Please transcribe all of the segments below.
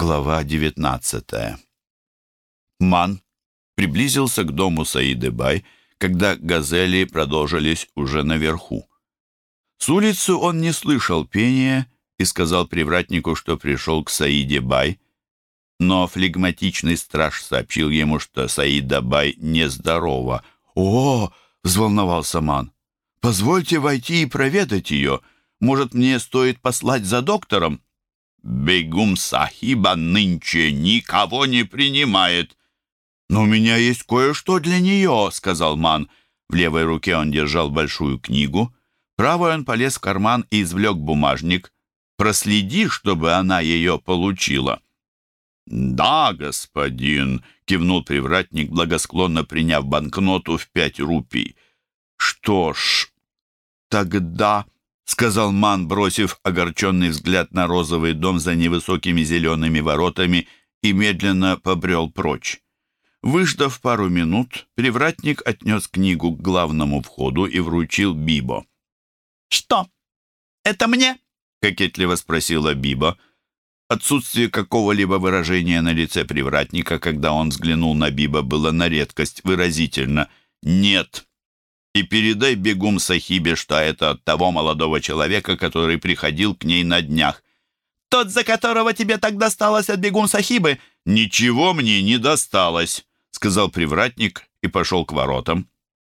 Глава 19 Ман приблизился к дому Саиды Бай, когда газели продолжились уже наверху. С улицы он не слышал пения и сказал привратнику, что пришел к Саиде Бай, но флегматичный страж сообщил ему, что Саида Бай нездорова. «О!» — взволновался Ман. «Позвольте войти и проведать ее. Может, мне стоит послать за доктором?» Бегум Сахиба нынче никого не принимает. «Но у меня есть кое-что для нее», — сказал Ман. В левой руке он держал большую книгу. Правой он полез в карман и извлек бумажник. «Проследи, чтобы она ее получила». «Да, господин», — кивнул привратник, благосклонно приняв банкноту в пять рупий. «Что ж, тогда...» — сказал Ман, бросив огорченный взгляд на розовый дом за невысокими зелеными воротами и медленно побрел прочь. Выждав пару минут, привратник отнес книгу к главному входу и вручил Бибо. «Что? Это мне?» — кокетливо спросила Бибо. Отсутствие какого-либо выражения на лице привратника, когда он взглянул на Биба, было на редкость выразительно. «Нет», и передай бегум Сахибе, что это от того молодого человека, который приходил к ней на днях. Тот, за которого тебе так досталось от бегум Сахибы? Ничего мне не досталось, сказал привратник и пошел к воротам.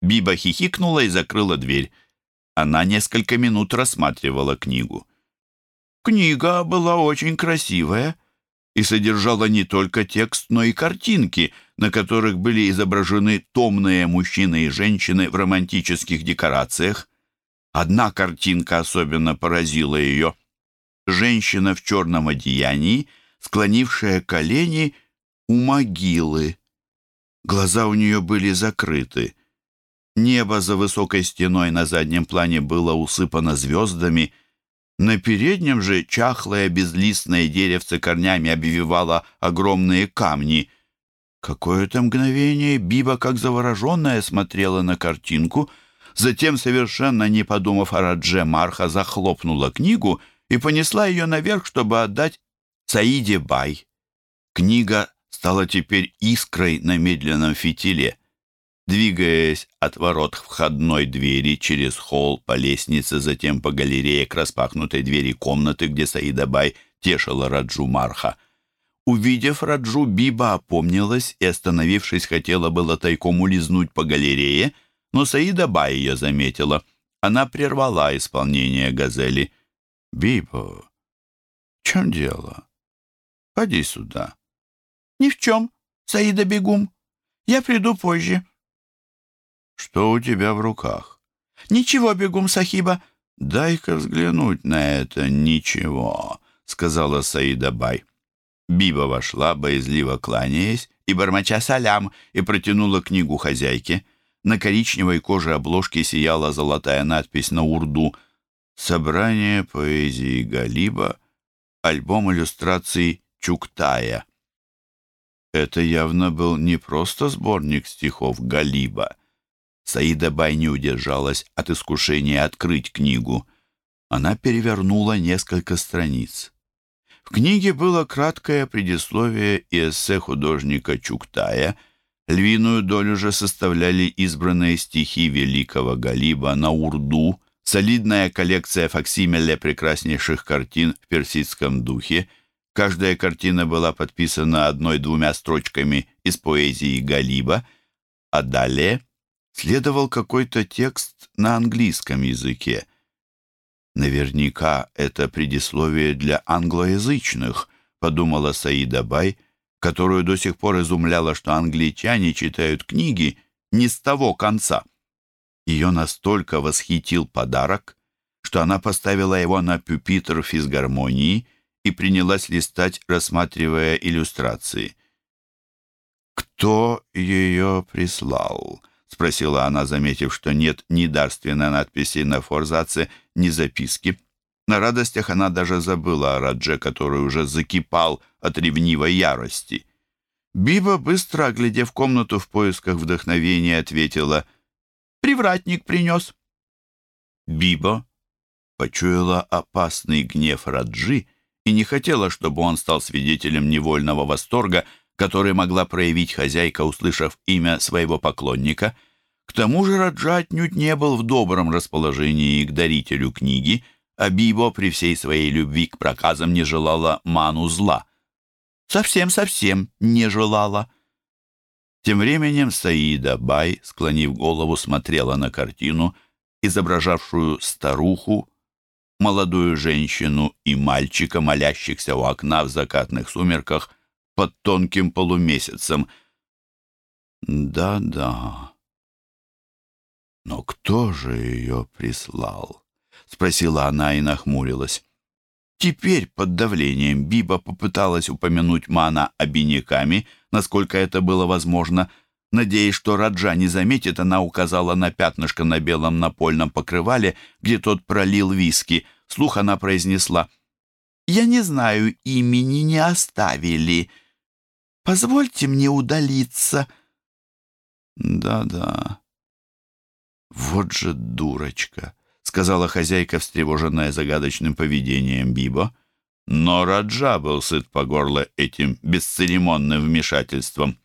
Биба хихикнула и закрыла дверь. Она несколько минут рассматривала книгу. Книга была очень красивая, и содержала не только текст, но и картинки, на которых были изображены томные мужчины и женщины в романтических декорациях. Одна картинка особенно поразила ее. Женщина в черном одеянии, склонившая колени у могилы. Глаза у нее были закрыты. Небо за высокой стеной на заднем плане было усыпано звездами — на переднем же чахлое безлистное деревце корнями обвивало огромные камни. Какое-то мгновение Биба, как завороженная, смотрела на картинку, затем, совершенно не подумав о Радже Марха, захлопнула книгу и понесла ее наверх, чтобы отдать Саиде Бай. Книга стала теперь искрой на медленном фитиле. Двигаясь от ворот входной двери через холл по лестнице, затем по галерее к распахнутой двери комнаты, где Саида Бай тешила Раджу Марха. Увидев Раджу, Биба опомнилась и, остановившись, хотела было тайком улизнуть по галерее, но Саида Бай ее заметила. Она прервала исполнение газели. «Биба, в чем дело? Поди сюда». «Ни в чем, Саида Бегум. Я приду позже». «Что у тебя в руках?» «Ничего, бегум Сахиба». «Дай-ка взглянуть на это ничего», — сказала Саида Бай. Биба вошла, боязливо кланяясь, и бормоча салям, и протянула книгу хозяйке. На коричневой коже обложки сияла золотая надпись на урду «Собрание поэзии Галиба, альбом иллюстраций Чуктая». Это явно был не просто сборник стихов Галиба — Саида Бай не удержалась от искушения открыть книгу. Она перевернула несколько страниц. В книге было краткое предисловие и эссе художника Чуктая. Львиную долю же составляли избранные стихи великого Галиба на урду, солидная коллекция факсимиле прекраснейших картин в персидском духе. Каждая картина была подписана одной-двумя строчками из поэзии Галиба, а далее — следовал какой-то текст на английском языке. «Наверняка это предисловие для англоязычных», — подумала Саида Бай, которую до сих пор изумляло, что англичане читают книги не с того конца. Ее настолько восхитил подарок, что она поставила его на пюпитр физгармонии и принялась листать, рассматривая иллюстрации. «Кто ее прислал?» — спросила она, заметив, что нет ни дарственной надписи на форзаце, ни записки. На радостях она даже забыла о Радже, который уже закипал от ревнивой ярости. Биба, быстро оглядев комнату в поисках вдохновения, ответила «Привратник принес». Биба почуяла опасный гнев Раджи и не хотела, чтобы он стал свидетелем невольного восторга, который могла проявить хозяйка, услышав имя своего поклонника. К тому же Раджа отнюдь не был в добром расположении к дарителю книги, а Бибо при всей своей любви к проказам не желала ману зла. Совсем-совсем не желала. Тем временем Саида Бай, склонив голову, смотрела на картину, изображавшую старуху, молодую женщину и мальчика, молящихся у окна в закатных сумерках под тонким полумесяцем. Да-да. Но кто же ее прислал? Спросила она и нахмурилась. Теперь под давлением Биба попыталась упомянуть Мана обиняками, насколько это было возможно. Надеясь, что Раджа не заметит, она указала на пятнышко на белом напольном покрывале, где тот пролил виски. Слух она произнесла. «Я не знаю, имени не оставили. Позвольте мне удалиться». «Да-да. Вот же дурочка», — сказала хозяйка, встревоженная загадочным поведением Бибо. Но Раджа был сыт по горло этим бесцеремонным вмешательством.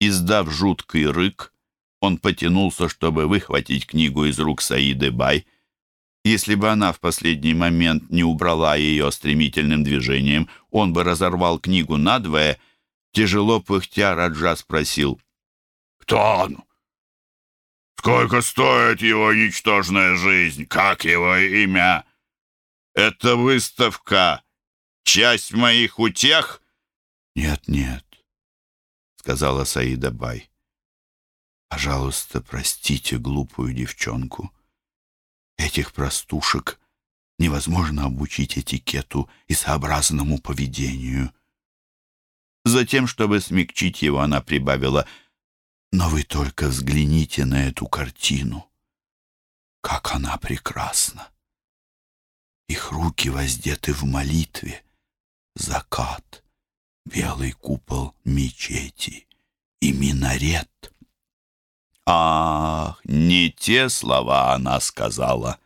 Издав жуткий рык, он потянулся, чтобы выхватить книгу из рук Саиды Бай. Если бы она в последний момент не убрала ее стремительным движением, он бы разорвал книгу надвое. Тяжело пыхтя Раджа спросил. «Кто он? Сколько стоит его ничтожная жизнь? Как его имя?» «Это выставка. Часть моих утех?» «Нет, нет сказала Саида Бай. Пожалуйста, простите глупую девчонку. Этих простушек невозможно обучить этикету и сообразному поведению. Затем, чтобы смягчить его, она прибавила, «Но вы только взгляните на эту картину. Как она прекрасна! Их руки воздеты в молитве. Закат, белый купол мечети и минарет. Ах, не те слова она сказала.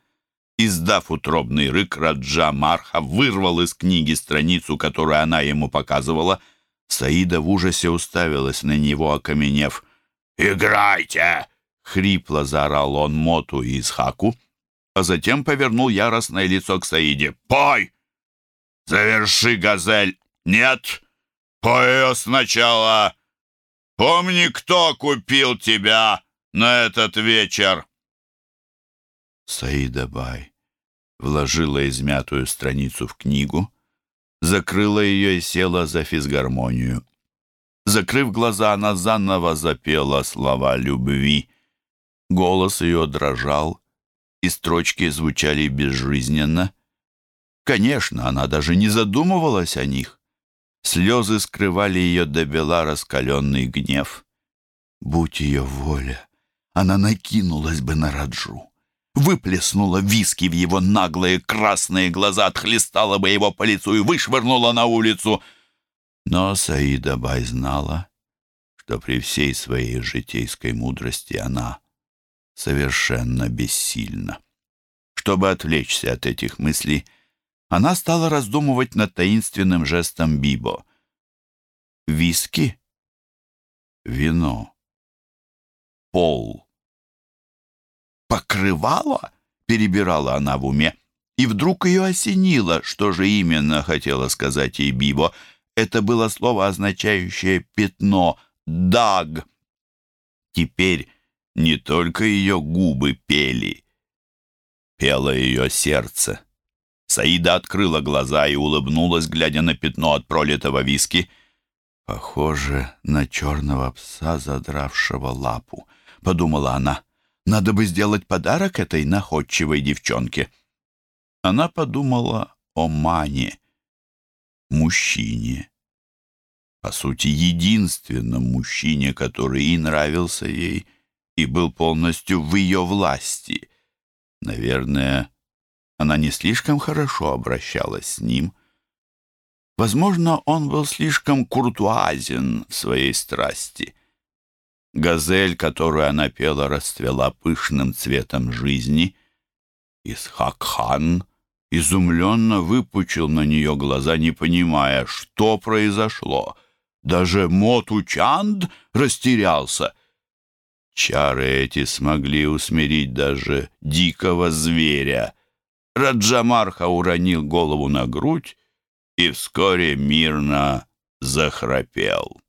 Издав утробный рык, Раджа Марха вырвал из книги страницу, которую она ему показывала. Саида в ужасе уставилась на него, окаменев. «Играйте!» — хрипло заорал он Моту и Исхаку, а затем повернул яростное лицо к Саиде. «Пой! Заверши, газель! Нет! Пой сначала! Помни, кто купил тебя на этот вечер!» Саида Бай вложила измятую страницу в книгу, закрыла ее и села за физгармонию. Закрыв глаза, она заново запела слова любви. Голос ее дрожал, и строчки звучали безжизненно. Конечно, она даже не задумывалась о них. Слезы скрывали ее до бела раскаленный гнев. Будь ее воля, она накинулась бы на Раджу, выплеснула виски в его наглые красные глаза, отхлестала бы его по лицу и вышвырнула на улицу. Но Саида Бай знала, что при всей своей житейской мудрости она совершенно бессильна. Чтобы отвлечься от этих мыслей, она стала раздумывать над таинственным жестом Бибо. Виски, вино, пол, покрывало, перебирала она в уме, и вдруг ее осенило, что же именно хотела сказать ей Бибо. Это было слово, означающее «пятно», «даг». Теперь не только ее губы пели, пело ее сердце. Саида открыла глаза и улыбнулась, глядя на пятно от пролитого виски. «Похоже на черного пса, задравшего лапу», — подумала она. «Надо бы сделать подарок этой находчивой девчонке». Она подумала о Мане, мужчине. По сути, единственном мужчине, который и нравился ей, и был полностью в ее власти. Наверное, она не слишком хорошо обращалась с ним. Возможно, он был слишком куртуазен в своей страсти. Газель, которую она пела, расцвела пышным цветом жизни. Исхак-хан изумленно выпучил на нее глаза, не понимая, что произошло. Даже Мотучанд растерялся. Чары эти смогли усмирить даже дикого зверя. Раджамарха уронил голову на грудь и вскоре мирно захрапел.